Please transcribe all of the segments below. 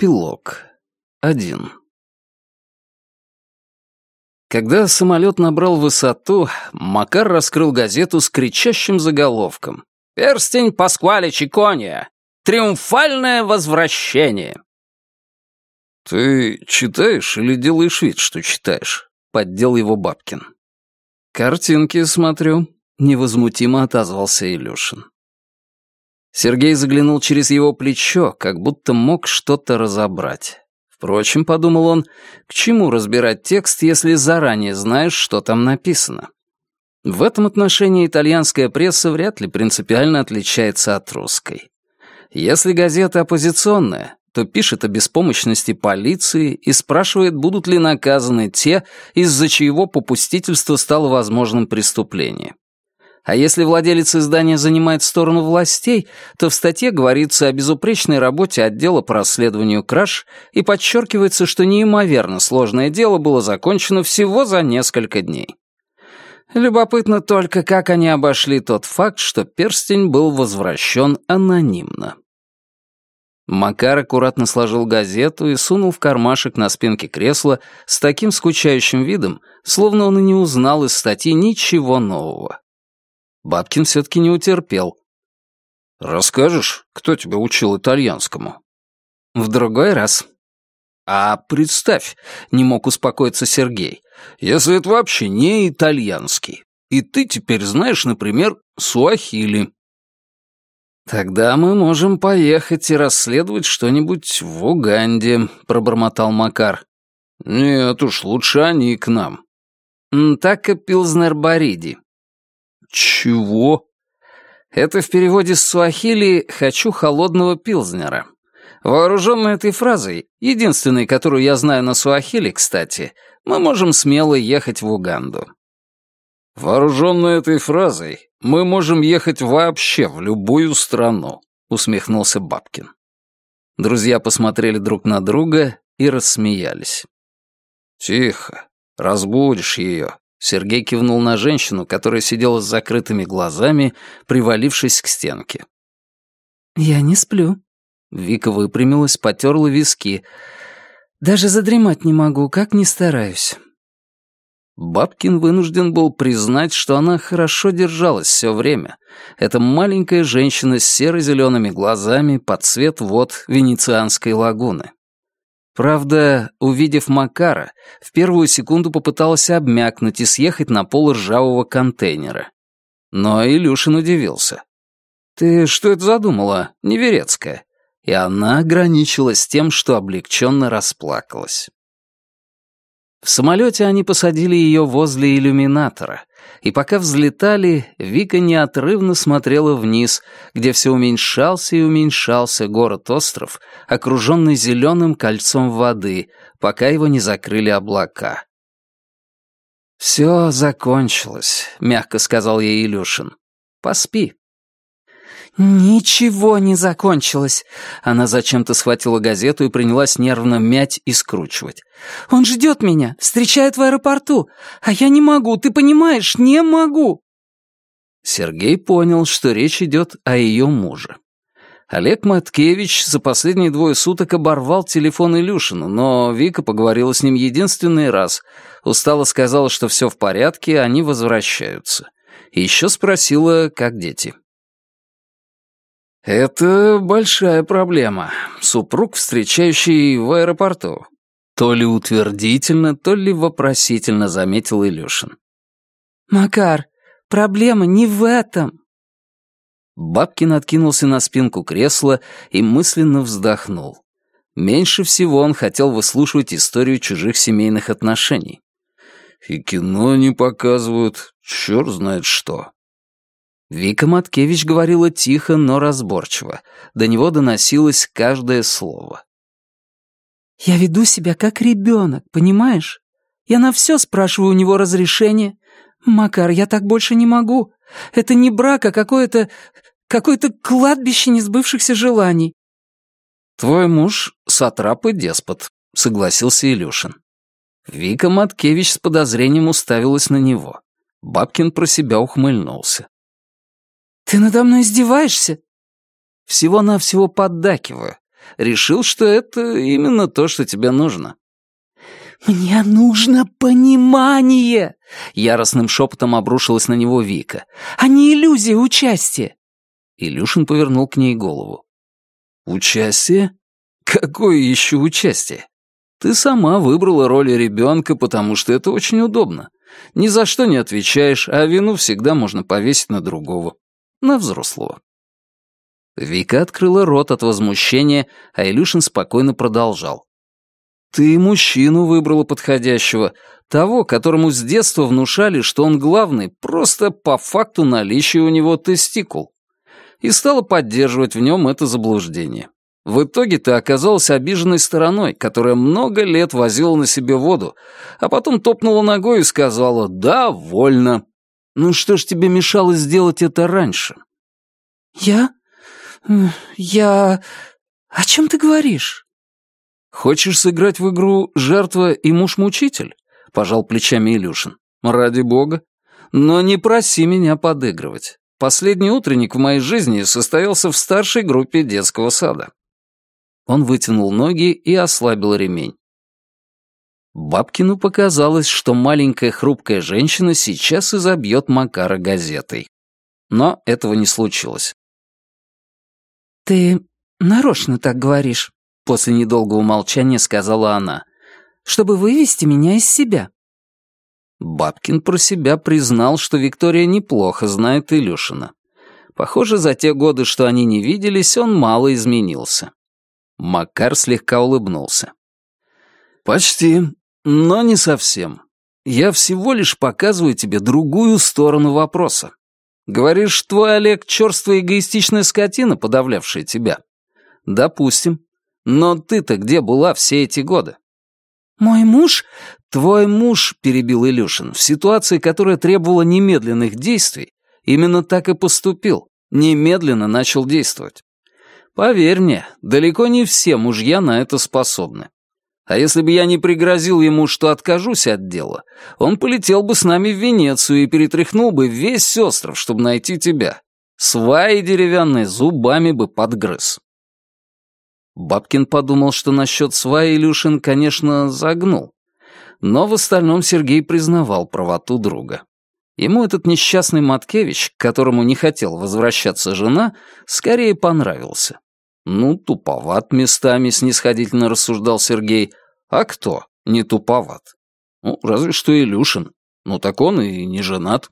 Эпилог. Один. Когда самолет набрал высоту, Макар раскрыл газету с кричащим заголовком. «Перстень Пасквале Чикония! Триумфальное возвращение!» «Ты читаешь или делаешь вид, что читаешь?» — поддел его Бабкин. «Картинки смотрю», — невозмутимо отозвался Илюшин. Сергей заглянул через его плечо, как будто мог что-то разобрать. Впрочем, подумал он, к чему разбирать текст, если заранее знаешь, что там написано? В этом отношении итальянская пресса вряд ли принципиально отличается от русской. Если газета оппозиционная, то пишет о беспомощности полиции и спрашивает, будут ли наказаны те, из-за чьего попустительства стало возможным преступление. А если владелец издания занимает сторону властей, то в статье говорится о безупречной работе отдела по расследованию краж и подчеркивается, что неимоверно сложное дело было закончено всего за несколько дней. Любопытно только, как они обошли тот факт, что перстень был возвращен анонимно. Макар аккуратно сложил газету и сунул в кармашек на спинке кресла с таким скучающим видом, словно он и не узнал из статьи ничего нового. Бабкин все-таки не утерпел. «Расскажешь, кто тебя учил итальянскому?» «В другой раз». «А представь», — не мог успокоиться Сергей, «если это вообще не итальянский, и ты теперь знаешь, например, суахили». «Тогда мы можем поехать и расследовать что-нибудь в Уганде», — пробормотал Макар. «Нет уж, лучше они к нам». «Так и Пилзнер-Бориди», «Чего?» Это в переводе с суахили «хочу холодного пилзнера». Вооруженной этой фразой, единственной, которую я знаю на суахили, кстати, мы можем смело ехать в Уганду. Вооруженной этой фразой мы можем ехать вообще в любую страну, усмехнулся Бабкин. Друзья посмотрели друг на друга и рассмеялись. «Тихо, разбудишь ее», Сергей кивнул на женщину, которая сидела с закрытыми глазами, привалившись к стенке. «Я не сплю». Вика выпрямилась, потерла виски. «Даже задремать не могу, как ни стараюсь». Бабкин вынужден был признать, что она хорошо держалась все время. Эта маленькая женщина с серо-зелеными глазами под цвет вод Венецианской лагуны. Правда, увидев Макара, в первую секунду попыталась обмякнуть и съехать на пол ржавого контейнера. Но Илюшин удивился. «Ты что это задумала, Неверецкая?» И она ограничилась тем, что облегченно расплакалась. В самолете они посадили ее возле иллюминатора, и пока взлетали, Вика неотрывно смотрела вниз, где все уменьшался и уменьшался город-остров, окруженный зеленым кольцом воды, пока его не закрыли облака. «Все закончилось», — мягко сказал ей Илюшин. «Поспи». «Ничего не закончилось!» Она зачем-то схватила газету и принялась нервно мять и скручивать. «Он ждет меня, встречает в аэропорту, а я не могу, ты понимаешь, не могу!» Сергей понял, что речь идет о ее муже. Олег Маткевич за последние двое суток оборвал телефон Илюшину, но Вика поговорила с ним единственный раз. Устала сказала, что все в порядке, они возвращаются. И еще спросила, как дети. «Это большая проблема. Супруг, встречающий в аэропорту». То ли утвердительно, то ли вопросительно заметил Илюшин. «Макар, проблема не в этом». Бабкин откинулся на спинку кресла и мысленно вздохнул. Меньше всего он хотел выслушивать историю чужих семейных отношений. «И кино не показывают, черт знает что», Вика Маткевич говорила тихо, но разборчиво. До него доносилось каждое слово. «Я веду себя как ребенок, понимаешь? Я на все спрашиваю у него разрешение. Макар, я так больше не могу. Это не брак, а какое-то... какое-то кладбище несбывшихся желаний». «Твой муж — сатрап и деспот», — согласился Илюшин. Вика Маткевич с подозрением уставилась на него. Бабкин про себя ухмыльнулся. «Ты надо мной издеваешься?» «Всего-навсего поддакиваю. Решил, что это именно то, что тебе нужно. «Мне нужно понимание!» — яростным шепотом обрушилась на него Вика. «А не иллюзия участия!» Илюшин повернул к ней голову. «Участие? Какое еще участие? Ты сама выбрала роль ребенка, потому что это очень удобно. Ни за что не отвечаешь, а вину всегда можно повесить на другого. На взрослого». Вика открыла рот от возмущения, а Илюшин спокойно продолжал. «Ты мужчину выбрала подходящего, того, которому с детства внушали, что он главный, просто по факту наличия у него тестикул и стала поддерживать в нем это заблуждение. В итоге ты оказалась обиженной стороной, которая много лет возила на себе воду, а потом топнула ногой и сказала «да, вольно». Ну что ж тебе мешало сделать это раньше? Я? Я... О чем ты говоришь? Хочешь сыграть в игру «Жертва и муж-мучитель»? Пожал плечами Илюшин. Ради бога. Но не проси меня подыгрывать. Последний утренник в моей жизни состоялся в старшей группе детского сада. Он вытянул ноги и ослабил ремень. Бабкину показалось, что маленькая хрупкая женщина сейчас изобьет Макара газетой. Но этого не случилось. «Ты нарочно так говоришь», — после недолгого молчания сказала она, «чтобы вывести меня из себя». Бабкин про себя признал, что Виктория неплохо знает Илюшина. Похоже, за те годы, что они не виделись, он мало изменился. Макар слегка улыбнулся. «Почти, но не совсем. Я всего лишь показываю тебе другую сторону вопроса. Говоришь, твой Олег черствая эгоистичная скотина, подавлявшая тебя? Допустим. Но ты-то где была все эти годы? «Мой муж...» «Твой муж», — перебил Илюшин, «в ситуации, которая требовала немедленных действий, именно так и поступил, немедленно начал действовать. Поверь мне, далеко не все мужья на это способны. А если бы я не пригрозил ему, что откажусь от дела, он полетел бы с нами в Венецию и перетряхнул бы весь остров, чтобы найти тебя. Сваи деревянные зубами бы подгрыз. Бабкин подумал, что насчет сваи Илюшин, конечно, загнул. Но в остальном Сергей признавал правоту друга. Ему этот несчастный Маткевич, к которому не хотел возвращаться жена, скорее понравился. Ну, туповат местами, снисходительно рассуждал Сергей. А кто не туповат? Ну, разве что Илюшин. Ну, так он и не женат.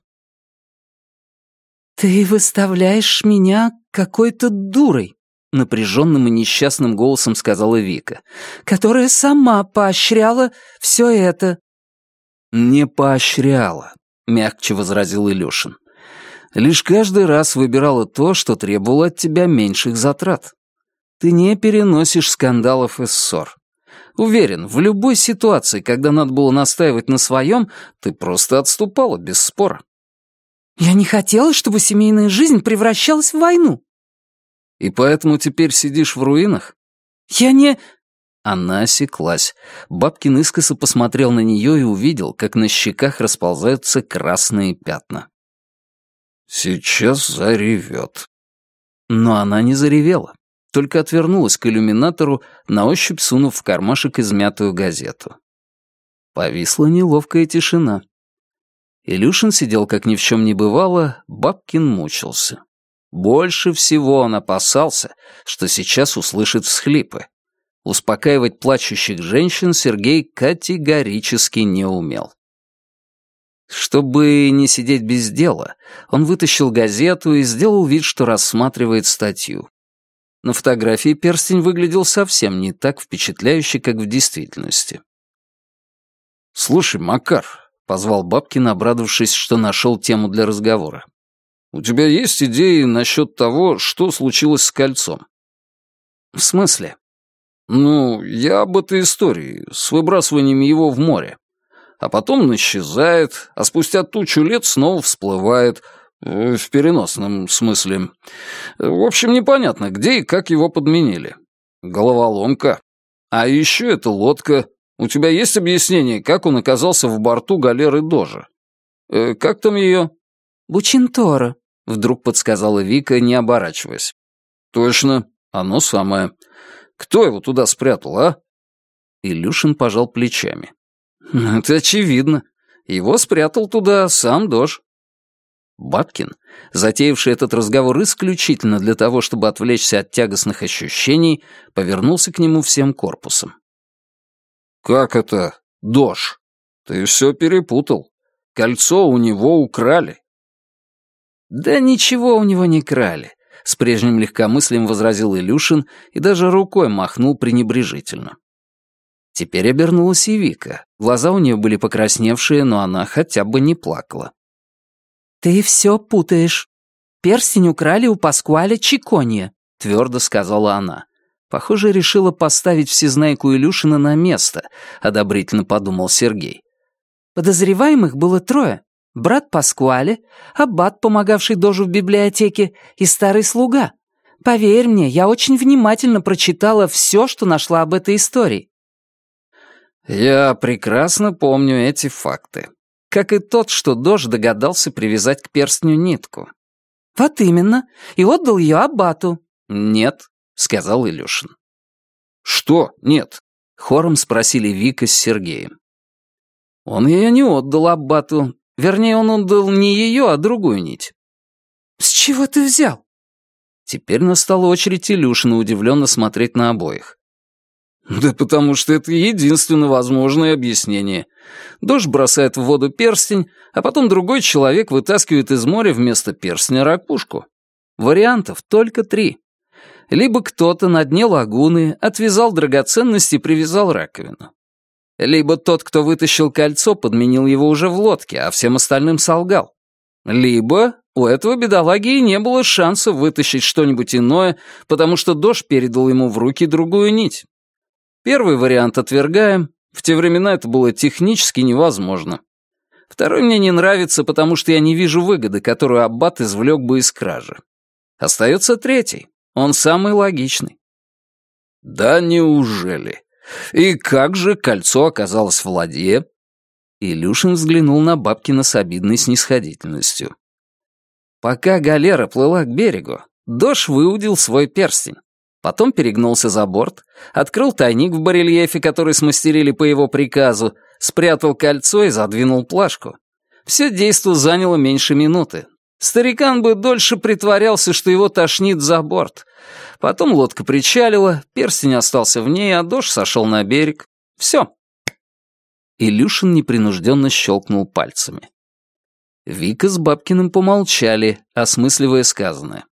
«Ты выставляешь меня какой-то дурой», — напряженным и несчастным голосом сказала Вика, «которая сама поощряла все это». «Не поощряла», — мягче возразил Илюшин. «Лишь каждый раз выбирала то, что требовало от тебя меньших затрат. Ты не переносишь скандалов и ссор. Уверен, в любой ситуации, когда надо было настаивать на своем, ты просто отступала без спора». «Я не хотела, чтобы семейная жизнь превращалась в войну», и поэтому теперь сидишь в руинах?» «Я не...» Она осеклась. Бабкин искоса посмотрел на нее и увидел, как на щеках расползаются красные пятна. «Сейчас заревет». Но она не заревела, только отвернулась к иллюминатору, на ощупь сунув в кармашек измятую газету. Повисла неловкая тишина. Илюшин сидел, как ни в чем не бывало, Бабкин мучился. Больше всего он опасался, что сейчас услышит всхлипы. Успокаивать плачущих женщин Сергей категорически не умел. Чтобы не сидеть без дела, он вытащил газету и сделал вид, что рассматривает статью. На фотографии перстень выглядел совсем не так впечатляюще, как в действительности. «Слушай, Макар», — позвал Бабкин, обрадовавшись, что нашел тему для разговора. У тебя есть идеи насчет того, что случилось с кольцом?» «В смысле?» «Ну, я об этой истории, с выбрасыванием его в море. А потом он исчезает, а спустя тучу лет снова всплывает, в переносном смысле. В общем, непонятно, где и как его подменили. Головоломка. А еще эта лодка. У тебя есть объяснение, как он оказался в борту галеры Дожа? Э, как там ее?» «Бучинтора», Вдруг подсказала Вика, не оборачиваясь. «Точно, оно самое. Кто его туда спрятал, а?» Илюшин пожал плечами. «Это очевидно. Его спрятал туда сам Дож». Бабкин, затеявший этот разговор исключительно для того, чтобы отвлечься от тягостных ощущений, повернулся к нему всем корпусом. «Как это, Дож? Ты все перепутал. Кольцо у него украли». «Да ничего у него не крали», — с прежним легкомыслием возразил Илюшин и даже рукой махнул пренебрежительно. Теперь обернулась и Вика. Глаза у нее были покрасневшие, но она хотя бы не плакала. «Ты все путаешь. Перстень украли у Паскуаля Чиконья», — твердо сказала она. Похоже, решила поставить всезнайку Илюшина на место, одобрительно подумал Сергей. Подозреваемых было трое. Брат Паскуале, аббат, помогавший дожу в библиотеке, и старый слуга. Поверь мне, я очень внимательно прочитала все, что нашла об этой истории. Я прекрасно помню эти факты. Как и тот, что Дож догадался привязать к перстню нитку. Вот именно. И отдал ее аббату. Нет, сказал Илюшин. Что нет? Хором спросили Вика с Сергеем. Он ее не отдал аббату. Вернее, он отдал не ее, а другую нить. «С чего ты взял?» Теперь настала очередь Илюшина удивленно смотреть на обоих. Да потому что это единственно возможное объяснение. Дождь бросает в воду перстень, а потом другой человек вытаскивает из моря вместо перстня ракушку. Вариантов только три. Либо кто-то на дне лагуны отвязал драгоценность и привязал раковину. Либо тот, кто вытащил кольцо, подменил его уже в лодке, а всем остальным солгал. Либо у этого бедолаги не было шанса вытащить что-нибудь иное, потому что Дож передал ему в руки другую нить. Первый вариант отвергаем. В те времена это было технически невозможно. Второй мне не нравится, потому что я не вижу выгоды, которую Аббат извлек бы из кражи. Остается третий. Он самый логичный. Да неужели? И как же кольцо оказалось в ладье? Илюшин взглянул на Бабкина с обидной снисходительностью. Пока галера плыла к берегу, Дош выудил свой перстень. Потом перегнулся за борт, открыл тайник в барельефе, который смастерили по его приказу, спрятал кольцо и задвинул плашку. Все действо заняло меньше минуты. Старикан бы дольше притворялся, что его тошнит за борт. Потом лодка причалила, перстень остался в ней, а дождь сошел на берег. Все. Илюшин непринужденно щелкнул пальцами. Вика с Бабкиным помолчали, осмысливая сказанное.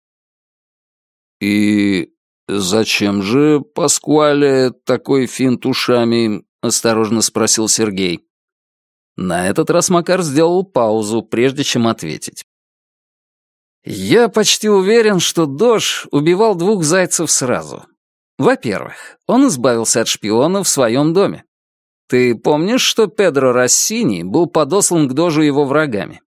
«И «Зачем же Паскуале такой финт ушами?» — осторожно спросил Сергей. На этот раз Макар сделал паузу, прежде чем ответить. «Я почти уверен, что Дош убивал двух зайцев сразу. Во-первых, он избавился от шпиона в своем доме. Ты помнишь, что Педро Рассини был подослан к Дожу его врагами?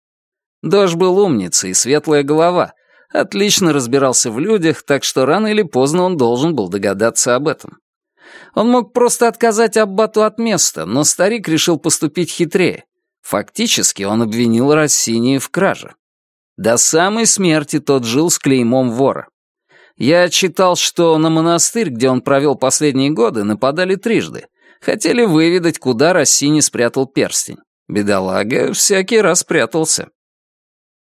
Дож был умницей светлая голова, отлично разбирался в людях, так что рано или поздно он должен был догадаться об этом. Он мог просто отказать Аббату от места, но старик решил поступить хитрее. Фактически он обвинил Рассини в краже. До самой смерти тот жил с клеймом вора. Я читал, что на монастырь, где он провел последние годы, нападали трижды. Хотели выведать, куда Рассини спрятал перстень. Бедолага всякий раз прятался.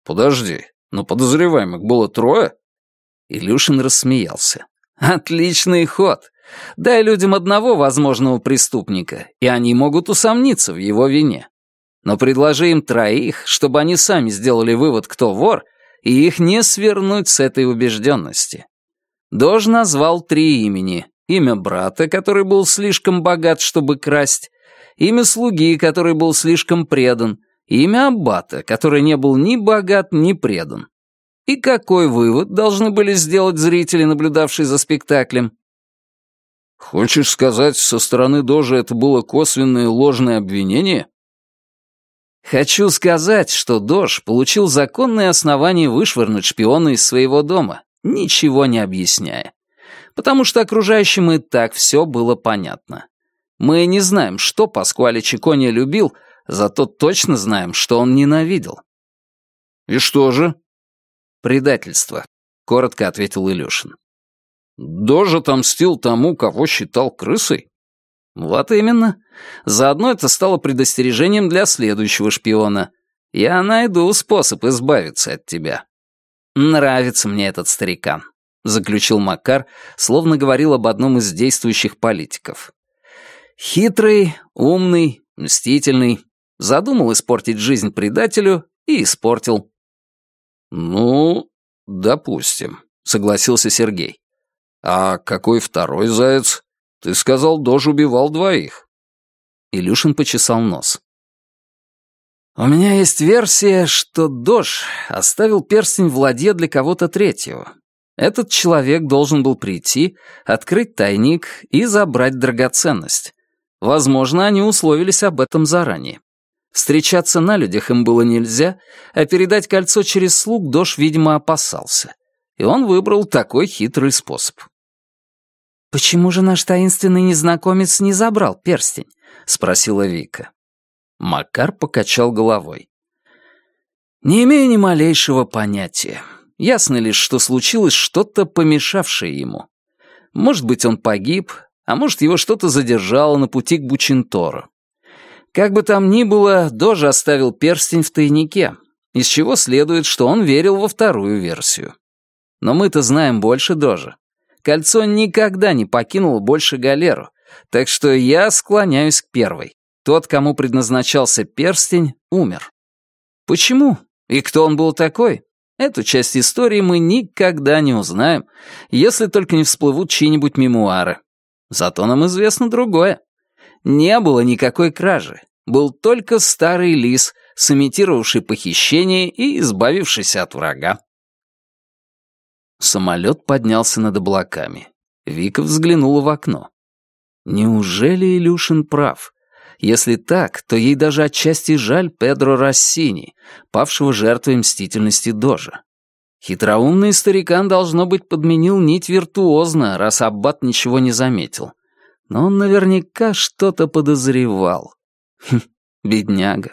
«Подожди, но подозреваемых было трое?» Илюшин рассмеялся. «Отличный ход. Дай людям одного возможного преступника, и они могут усомниться в его вине. Но предложи им троих, чтобы они сами сделали вывод, кто вор, и их не свернуть с этой убежденности». Дож назвал три имени. Имя брата, который был слишком богат, чтобы красть, имя слуги, который был слишком предан, имя Аббата, который не был ни богат, ни предан. И какой вывод должны были сделать зрители, наблюдавшие за спектаклем? Хочешь сказать, со стороны Дожа это было косвенное ложное обвинение? Хочу сказать, что Дож получил законные основания вышвырнуть шпиона из своего дома, ничего не объясняя. Потому что окружающим и так все было понятно. Мы не знаем, что Паскуале Чикония любил, Зато точно знаем, что он ненавидел». «И что же?» «Предательство», — коротко ответил Илюшин. Дожа отомстил тому, кого считал крысой? Вот именно. Заодно это стало предостережением для следующего шпиона. Я найду способ избавиться от тебя. Нравится мне этот старикан, заключил Макар, словно говорил об одном из действующих политиков. Хитрый, умный, мстительный. Задумал испортить жизнь предателю и испортил. «Ну, допустим», — согласился Сергей. «А какой второй заяц? Ты сказал, Дож убивал двоих». Илюшин почесал нос. «У меня есть версия, что Дож оставил перстень в ладье для кого-то третьего. Этот человек должен был прийти, открыть тайник и забрать драгоценность. Возможно, они условились об этом заранее. Встречаться на людях им было нельзя, а передать кольцо через слуг Дош, видимо, опасался. И он выбрал такой хитрый способ. «Почему же наш таинственный незнакомец не забрал перстень?» — спросила Вика. Макар покачал головой. «Не имею ни малейшего понятия. Ясно лишь, что случилось что-то, помешавшее ему. Может быть, он погиб, а может, его что-то задержало на пути к Бучинтору. Как бы там ни было, Дожа оставил перстень в тайнике, из чего следует, что он верил во вторую версию. Но мы-то знаем больше Дожа. Кольцо никогда не покинуло больше галеру, так что я склоняюсь к первой. Тот, кому предназначался перстень, умер. Почему? И кто он был такой? Эту часть истории мы никогда не узнаем, если только не всплывут чьи-нибудь мемуары. Зато нам известно другое. Не было никакой кражи. Был только старый лис, сымитировавший похищение и избавившийся от врага. Самолет поднялся над облаками. Вика взглянула в окно. Неужели Илюшин прав? Если так, то ей даже отчасти жаль Педро Рассини, павшего жертвой мстительности Дожа. Хитроумный старикан, должно быть, подменил нить виртуозно, раз Аббат ничего не заметил но он наверняка что-то подозревал. Хм, бедняга.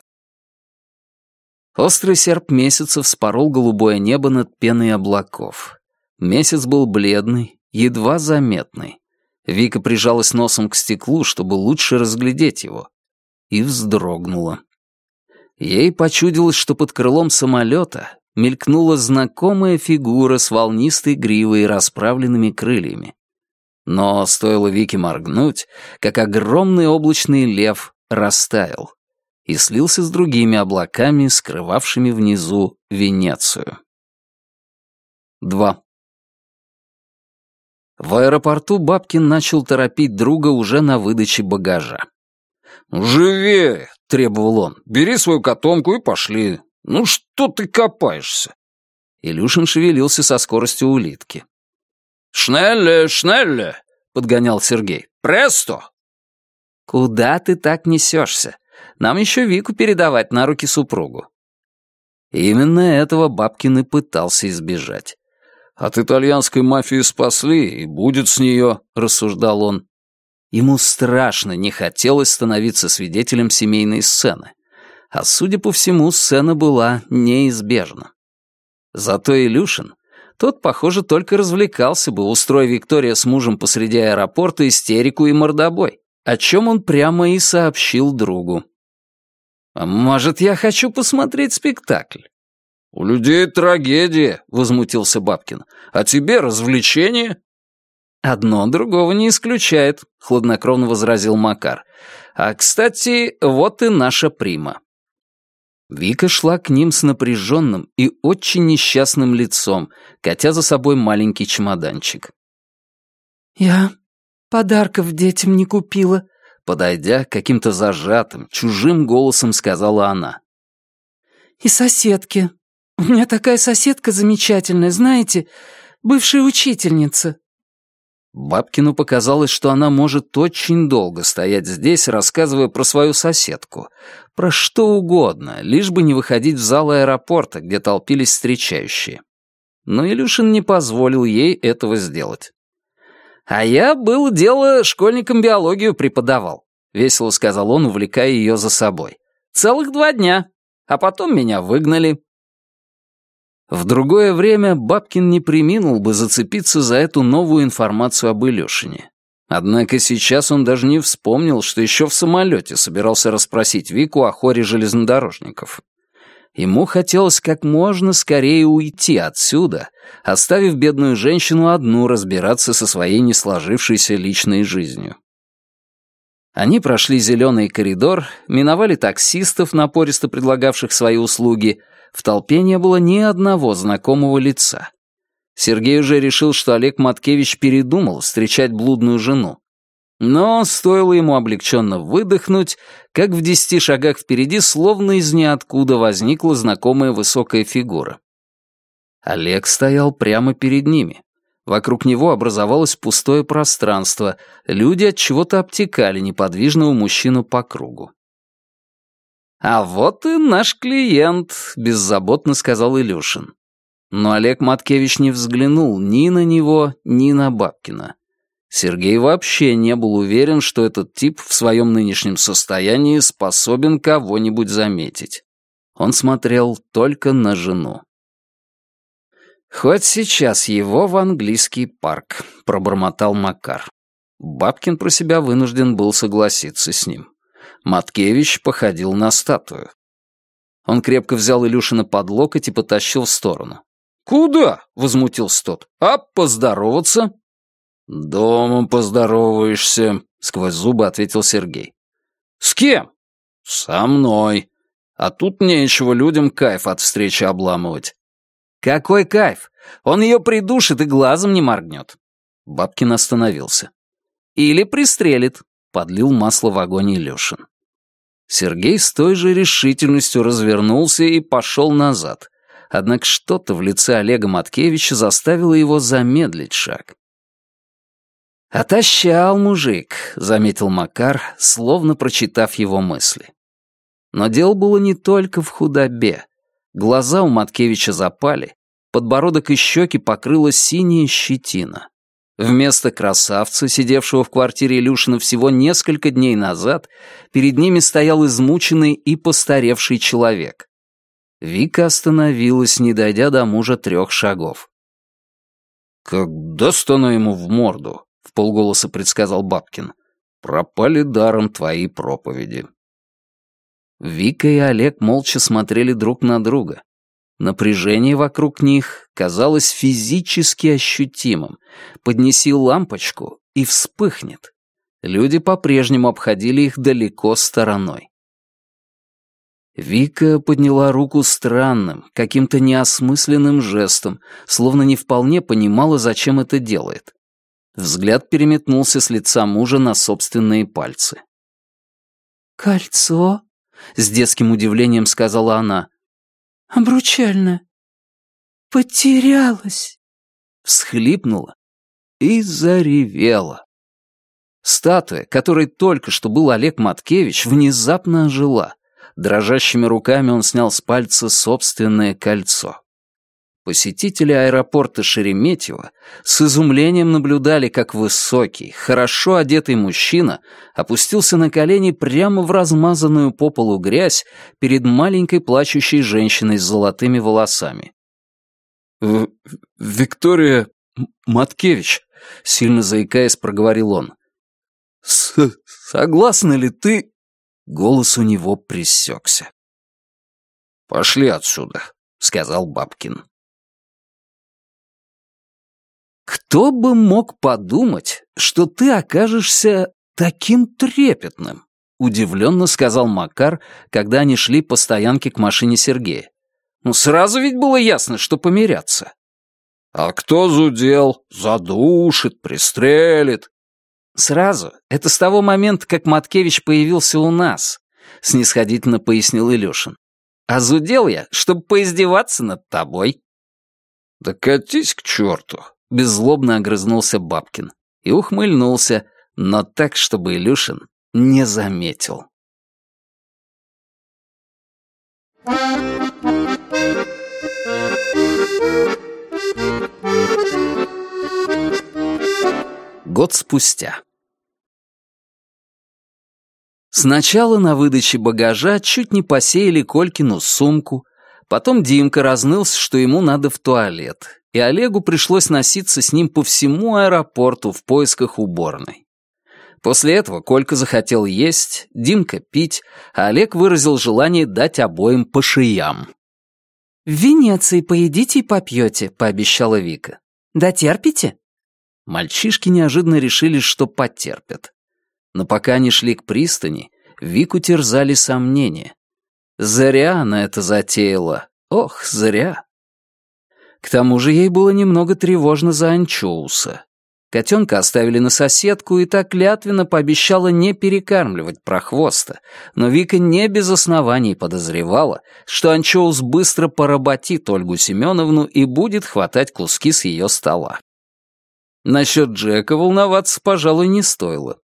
Острый серп месяца вспорол голубое небо над пеной облаков. Месяц был бледный, едва заметный. Вика прижалась носом к стеклу, чтобы лучше разглядеть его, и вздрогнула. Ей почудилось, что под крылом самолета мелькнула знакомая фигура с волнистой гривой и расправленными крыльями. Но стоило Вике моргнуть, как огромный облачный лев растаял и слился с другими облаками, скрывавшими внизу Венецию. 2. В аэропорту Бабкин начал торопить друга уже на выдаче багажа. «Живее!» — требовал он. «Бери свою котомку и пошли. Ну что ты копаешься?» Илюшин шевелился со скоростью улитки. «Шнелле, шнелле!» — подгонял Сергей. «Престо!» «Куда ты так несешься? Нам еще Вику передавать на руки супругу». Именно этого Бабкин и пытался избежать. «От итальянской мафии спасли, и будет с нее», — рассуждал он. Ему страшно не хотелось становиться свидетелем семейной сцены. А судя по всему, сцена была неизбежна. Зато Илюшин тот, похоже, только развлекался бы, устроив Виктория с мужем посреди аэропорта истерику и мордобой, о чем он прямо и сообщил другу. «А «Может, я хочу посмотреть спектакль?» «У людей трагедия», — возмутился Бабкин. «А тебе развлечение?» «Одно другого не исключает», — хладнокровно возразил Макар. «А, кстати, вот и наша прима. Вика шла к ним с напряженным и очень несчастным лицом, катя за собой маленький чемоданчик. «Я подарков детям не купила», — подойдя каким-то зажатым, чужим голосом сказала она. «И соседки. У меня такая соседка замечательная, знаете, бывшая учительница. Бабкину показалось, что она может очень долго стоять здесь, рассказывая про свою соседку. Про что угодно, лишь бы не выходить в зал аэропорта, где толпились встречающие. Но Илюшин не позволил ей этого сделать. «А я, было дело, школьникам биологию преподавал», — весело сказал он, увлекая ее за собой. «Целых два дня. А потом меня выгнали». В другое время Бабкин не приминул бы зацепиться за эту новую информацию об Илюшине. Однако сейчас он даже не вспомнил, что еще в самолете собирался расспросить Вику о хоре железнодорожников. Ему хотелось как можно скорее уйти отсюда, оставив бедную женщину одну разбираться со своей не сложившейся личной жизнью. Они прошли зеленый коридор, миновали таксистов, напористо предлагавших свои услуги. В толпе не было ни одного знакомого лица. Сергей уже решил, что Олег Маткевич передумал встречать блудную жену. Но стоило ему облегченно выдохнуть, как в десяти шагах впереди словно из ниоткуда возникла знакомая высокая фигура. Олег стоял прямо перед ними. Вокруг него образовалось пустое пространство, люди от чего-то обтекали неподвижного мужчину по кругу. «А вот и наш клиент», — беззаботно сказал Илюшин. Но Олег Маткевич не взглянул ни на него, ни на Бабкина. Сергей вообще не был уверен, что этот тип в своем нынешнем состоянии способен кого-нибудь заметить. Он смотрел только на жену. «Хоть сейчас его в английский парк», — пробормотал Макар. Бабкин про себя вынужден был согласиться с ним. Маткевич походил на статую. Он крепко взял Илюшина под локоть и потащил в сторону. «Куда?» — возмутился тот. «А поздороваться?» «Дома поздороваешься», — сквозь зубы ответил Сергей. «С кем?» «Со мной. А тут нечего людям кайф от встречи обламывать». «Какой кайф? Он ее придушит и глазом не моргнет». Бабкин остановился. «Или пристрелит», — подлил масло в огонь Илюшин. Сергей с той же решительностью развернулся и пошел назад. Однако что-то в лице Олега Маткевича заставило его замедлить шаг. «Отощал мужик», — заметил Макар, словно прочитав его мысли. Но дело было не только в худобе. Глаза у Маткевича запали, подбородок и щеки покрыла синяя щетина. Вместо красавца, сидевшего в квартире Илюшина всего несколько дней назад, перед ними стоял измученный и постаревший человек. Вика остановилась, не дойдя до мужа трех шагов. «Как даст она ему в морду?» — в полголоса предсказал Бабкин. «Пропали даром твои проповеди». Вика и Олег молча смотрели друг на друга. Напряжение вокруг них казалось физически ощутимым. Поднеси лампочку и вспыхнет. Люди по-прежнему обходили их далеко стороной. Вика подняла руку странным, каким-то неосмысленным жестом, словно не вполне понимала, зачем это делает. Взгляд переметнулся с лица мужа на собственные пальцы. «Кольцо?» — с детским удивлением сказала она. «Обручальное. Потерялась». Всхлипнула и заревела. Статуя, которой только что был Олег Маткевич, внезапно ожила. Дрожащими руками он снял с пальца собственное кольцо. Посетители аэропорта Шереметьево с изумлением наблюдали, как высокий, хорошо одетый мужчина опустился на колени прямо в размазанную по полу грязь перед маленькой плачущей женщиной с золотыми волосами. «Виктория Маткевич», — сильно заикаясь, проговорил он. С «Согласна ли ты...» Голос у него пресекся. «Пошли отсюда», — сказал Бабкин. «Кто бы мог подумать, что ты окажешься таким трепетным?» — удивленно сказал Макар, когда они шли по стоянке к машине Сергея. «Ну, сразу ведь было ясно, что помирятся». «А кто зудел? Задушит, пристрелит». «Сразу. Это с того момента, как Маткевич появился у нас», — снисходительно пояснил Илюшин. «А зудел я, чтобы поиздеваться над тобой». «Да катись к черту», Беззлобно огрызнулся Бабкин и ухмыльнулся, но так, чтобы Илюшин не заметил. Год спустя. Сначала на выдаче багажа чуть не посеяли Колькину сумку, Потом Димка разнылся, что ему надо в туалет, и Олегу пришлось носиться с ним по всему аэропорту в поисках уборной. После этого Колька захотел есть, Димка пить, а Олег выразил желание дать обоим по шиям. «В Венеции поедите и попьете», — пообещала Вика. «Дотерпите?» Мальчишки неожиданно решили, что потерпят. Но пока они шли к пристани, Вику терзали сомнения. Зря она это затеяла. Ох, зря. К тому же ей было немного тревожно за анчоуса. Котенка оставили на соседку, и так клятвенно пообещала не перекармливать прохвоста, но Вика не без оснований подозревала, что анчоус быстро поработит Ольгу Семеновну и будет хватать куски с ее стола. Насчет Джека волноваться, пожалуй, не стоило.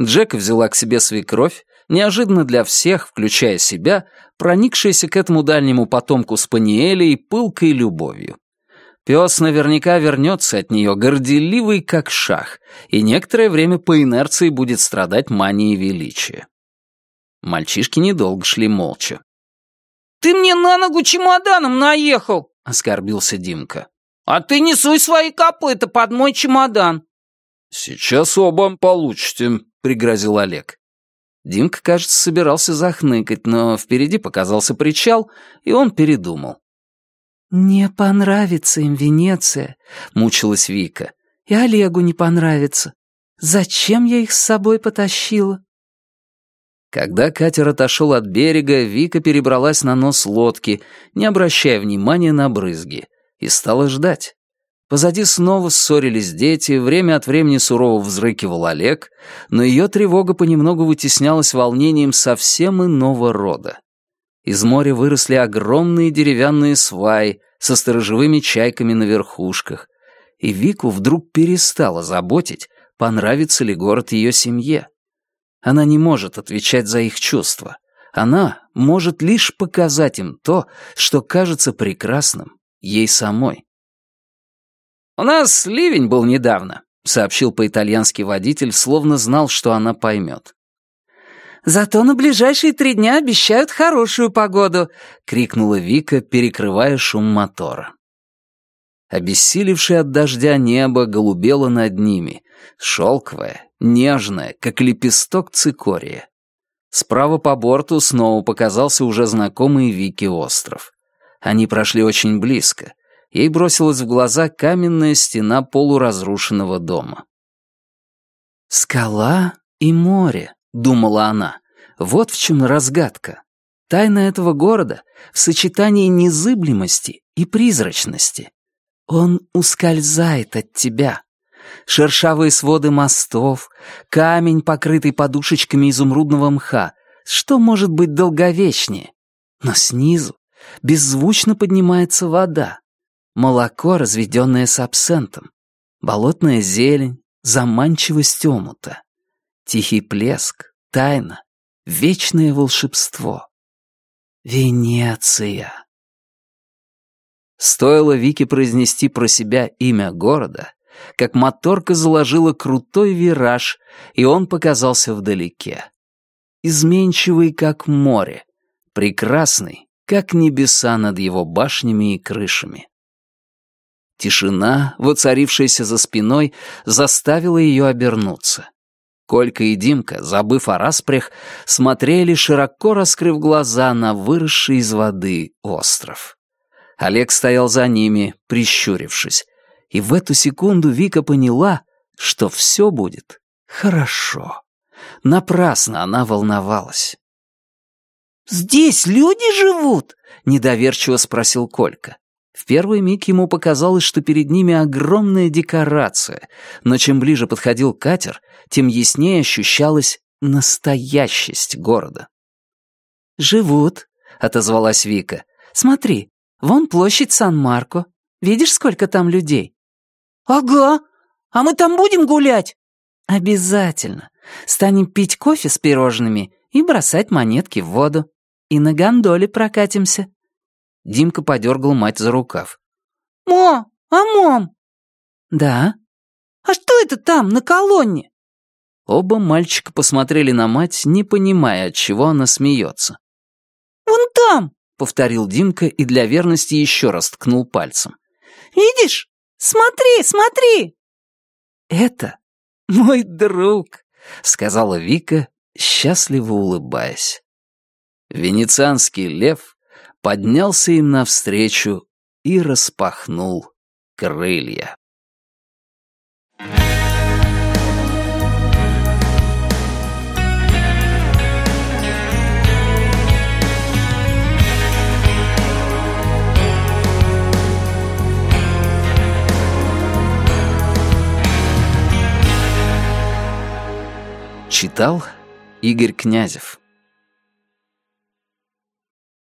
Джека взяла к себе свекровь, неожиданно для всех, включая себя, проникшаяся к этому дальнему потомку спаниелей пылкой любовью. Пес наверняка вернется от нее горделивый, как шах, и некоторое время по инерции будет страдать манией величия. Мальчишки недолго шли молча. «Ты мне на ногу чемоданом наехал!» — оскорбился Димка. «А ты не суй свои копыта под мой чемодан!» «Сейчас оба получите», — пригрозил Олег. Димка, кажется, собирался захныкать, но впереди показался причал, и он передумал. «Не понравится им Венеция», — мучилась Вика. «И Олегу не понравится. Зачем я их с собой потащила?» Когда катер отошел от берега, Вика перебралась на нос лодки, не обращая внимания на брызги, и стала ждать. Позади снова ссорились дети, время от времени сурово взрыкивал Олег, но ее тревога понемногу вытеснялась волнением совсем иного рода. Из моря выросли огромные деревянные сваи со сторожевыми чайками на верхушках, и Вику вдруг перестала заботить, понравится ли город ее семье. Она не может отвечать за их чувства. Она может лишь показать им то, что кажется прекрасным ей самой. «У нас ливень был недавно», — сообщил по-итальянски водитель, словно знал, что она поймет. Зато на ближайшие три дня обещают хорошую погоду», — крикнула Вика, перекрывая шум мотора. Обессилевшее от дождя небо голубело над ними, шелковое, нежное, как лепесток цикория. Справа по борту снова показался уже знакомый Вики остров. Они прошли очень близко. Ей бросилась в глаза каменная стена полуразрушенного дома. «Скала и море», — думала она. «Вот в чем разгадка. Тайна этого города в сочетании незыблемости и призрачности. Он ускользает от тебя. Шершавые своды мостов, камень, покрытый подушечками изумрудного мха. Что может быть долговечнее? Но снизу беззвучно поднимается вода. Молоко, разведенное с абсентом. Болотная зелень, заманчивость омута. Тихий плеск, тайна, вечное волшебство. Венеция. Стоило Вике произнести про себя имя города, как моторка заложила крутой вираж, и он показался вдалеке. Изменчивый, как море, прекрасный, как небеса над его башнями и крышами. Тишина, воцарившаяся за спиной, заставила ее обернуться. Колька и Димка, забыв о распрях, смотрели, широко раскрыв глаза на выросший из воды остров. Олег стоял за ними, прищурившись, и в эту секунду Вика поняла, что все будет хорошо. Напрасно она волновалась. «Здесь люди живут?» — недоверчиво спросил Колька. В первый миг ему показалось, что перед ними огромная декорация, но чем ближе подходил катер, тем яснее ощущалась настоящесть города. «Живут», — отозвалась Вика. «Смотри, вон площадь Сан-Марко. Видишь, сколько там людей?» «Ага. А мы там будем гулять?» «Обязательно. Станем пить кофе с пирожными и бросать монетки в воду. И на гондоле прокатимся. Димка подергал мать за рукав. «Мо, а мам?» «Да?» «А что это там, на колонне?» Оба мальчика посмотрели на мать, не понимая, от чего она смеется. «Вон там!» — повторил Димка и для верности еще раз ткнул пальцем. «Видишь? Смотри, смотри!» «Это мой друг», — сказала Вика, счастливо улыбаясь. Венецианский лев поднялся им навстречу и распахнул крылья. Читал Игорь Князев